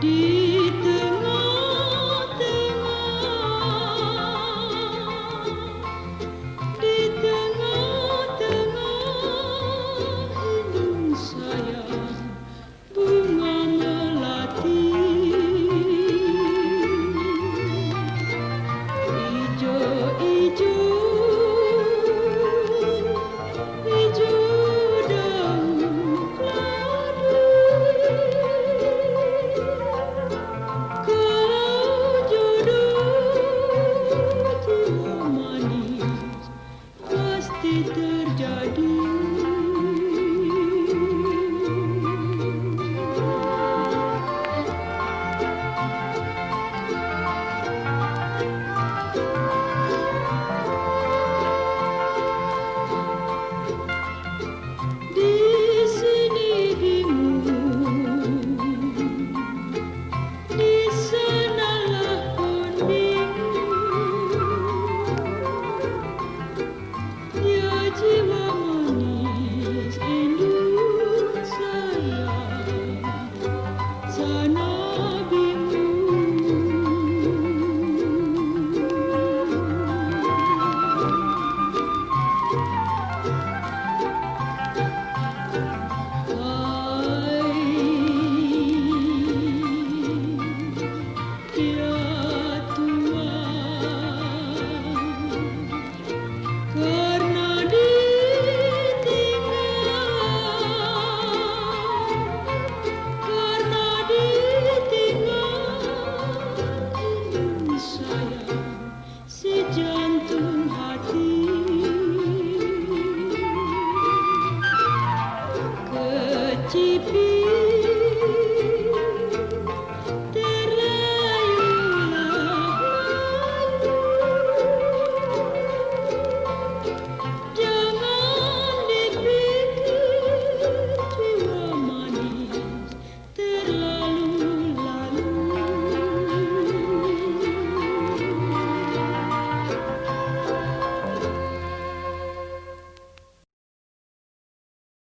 terjadi